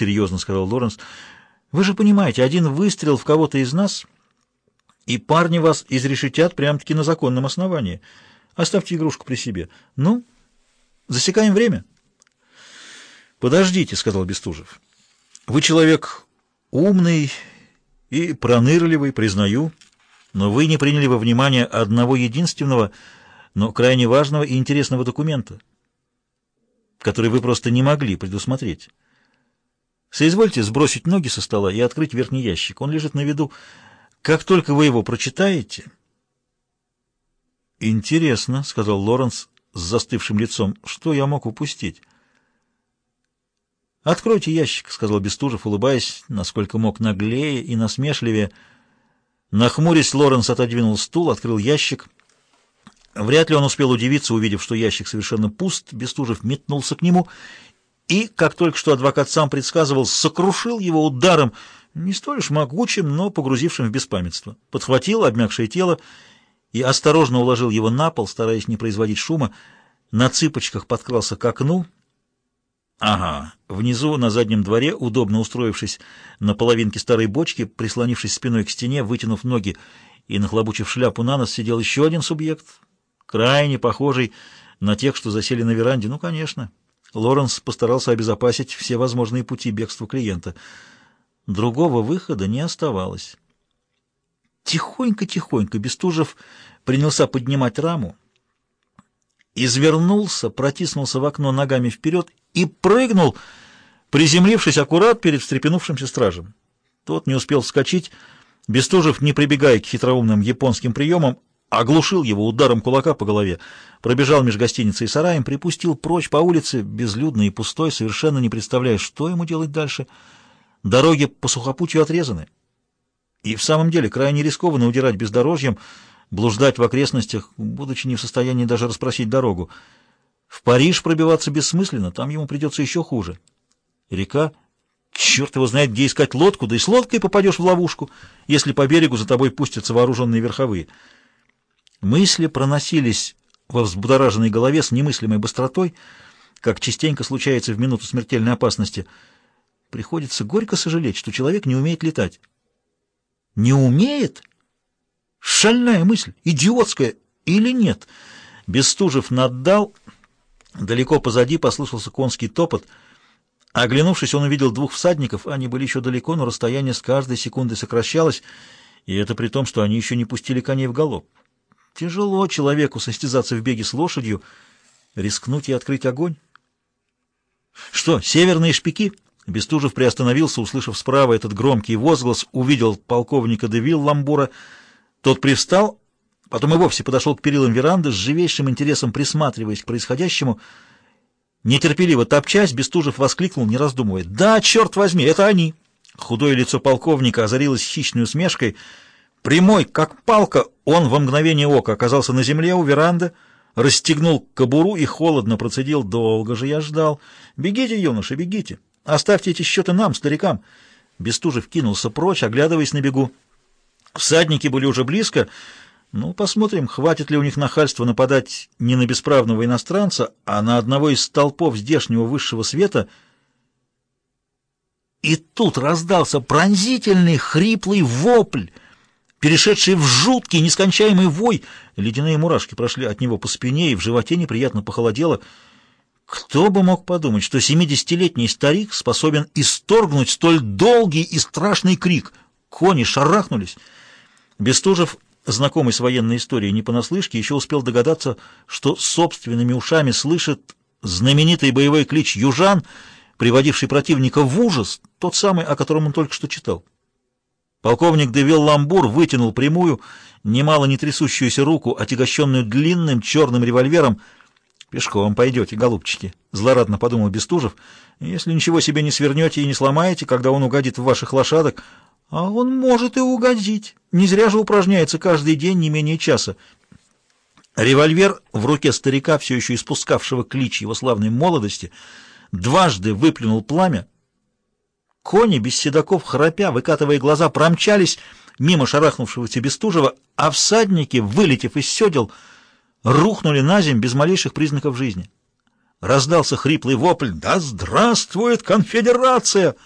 серьезно сказал Лоренс. Вы же понимаете, один выстрел в кого-то из нас, и парни вас изрешетят прямо-таки на законном основании. Оставьте игрушку при себе. Ну, засекаем время. Подождите, сказал Бестужев. Вы человек умный и пронырливый, признаю, но вы не приняли во внимание одного единственного, но крайне важного и интересного документа, который вы просто не могли предусмотреть. Соизвольте сбросить ноги со стола и открыть верхний ящик. Он лежит на виду. Как только вы его прочитаете... «Интересно», — сказал Лоренс с застывшим лицом, — «что я мог упустить?» «Откройте ящик», — сказал Бестужев, улыбаясь, насколько мог наглее и насмешливее. Нахмурясь, Лоренс отодвинул стул, открыл ящик. Вряд ли он успел удивиться, увидев, что ящик совершенно пуст. Бестужев метнулся к нему и, как только что адвокат сам предсказывал, сокрушил его ударом, не столь уж могучим, но погрузившим в беспамятство. Подхватил обмякшее тело и осторожно уложил его на пол, стараясь не производить шума, на цыпочках подкрался к окну. Ага, внизу, на заднем дворе, удобно устроившись на половинке старой бочки, прислонившись спиной к стене, вытянув ноги и нахлобучив шляпу на нос, сидел еще один субъект, крайне похожий на тех, что засели на веранде. Ну, конечно. Лоренс постарался обезопасить все возможные пути бегства клиента. Другого выхода не оставалось. Тихонько-тихонько Бестужев принялся поднимать раму, извернулся, протиснулся в окно ногами вперед и прыгнул, приземлившись аккурат перед встрепенувшимся стражем. Тот не успел вскочить, Бестужев, не прибегая к хитроумным японским приемам, оглушил его ударом кулака по голове, пробежал меж гостиницей и сараем, припустил прочь по улице, безлюдной и пустой, совершенно не представляя, что ему делать дальше. Дороги по сухопутью отрезаны. И в самом деле крайне рискованно удирать бездорожьем, блуждать в окрестностях, будучи не в состоянии даже расспросить дорогу. В Париж пробиваться бессмысленно, там ему придется еще хуже. Река, черт его знает, где искать лодку, да и с лодкой попадешь в ловушку, если по берегу за тобой пустятся вооруженные верховые. Мысли проносились во взбудораженной голове с немыслимой быстротой, как частенько случается в минуту смертельной опасности. Приходится горько сожалеть, что человек не умеет летать. Не умеет? Шальная мысль, идиотская или нет? Бестужев наддал, далеко позади послышался конский топот. Оглянувшись, он увидел двух всадников, они были еще далеко, но расстояние с каждой секундой сокращалось, и это при том, что они еще не пустили коней в галоп. Тяжело человеку состязаться в беге с лошадью, рискнуть и открыть огонь. Что, северные шпики? Бестужев приостановился, услышав справа этот громкий возглас, увидел полковника де Ламбура. Тот привстал, потом и вовсе подошел к перилам веранды, с живейшим интересом присматриваясь к происходящему. Нетерпеливо топчась, Бестужев воскликнул, не раздумывая. «Да, черт возьми, это они!» Худое лицо полковника озарилось хищной усмешкой — Прямой, как палка, он во мгновение ока оказался на земле у веранды, расстегнул кобуру и холодно процедил. Долго же я ждал. «Бегите, юноша, бегите! Оставьте эти счеты нам, старикам!» Бестужев кинулся прочь, оглядываясь на бегу. Всадники были уже близко. Ну, посмотрим, хватит ли у них нахальства нападать не на бесправного иностранца, а на одного из столпов здешнего высшего света. И тут раздался пронзительный хриплый вопль — перешедший в жуткий, нескончаемый вой. Ледяные мурашки прошли от него по спине, и в животе неприятно похолодело. Кто бы мог подумать, что семидесятилетний старик способен исторгнуть столь долгий и страшный крик? Кони шарахнулись. Бестужев, знакомый с военной историей не понаслышке, еще успел догадаться, что собственными ушами слышит знаменитый боевой клич «Южан», приводивший противника в ужас, тот самый, о котором он только что читал. Полковник Девил Ламбур вытянул прямую, немало не трясущуюся руку, отягощенную длинным черным револьвером. «Пешком пойдете, голубчики», — злорадно подумал Бестужев. «Если ничего себе не свернете и не сломаете, когда он угодит в ваших лошадок...» «А он может и угодить. Не зря же упражняется каждый день не менее часа». Револьвер в руке старика, все еще испускавшего клич его славной молодости, дважды выплюнул пламя, Кони без седаков, храпя, выкатывая глаза, промчались мимо шарахнувшегося Бестужева, а всадники, вылетев из седел, рухнули на земь без малейших признаков жизни. Раздался хриплый вопль «Да здравствует конфедерация!»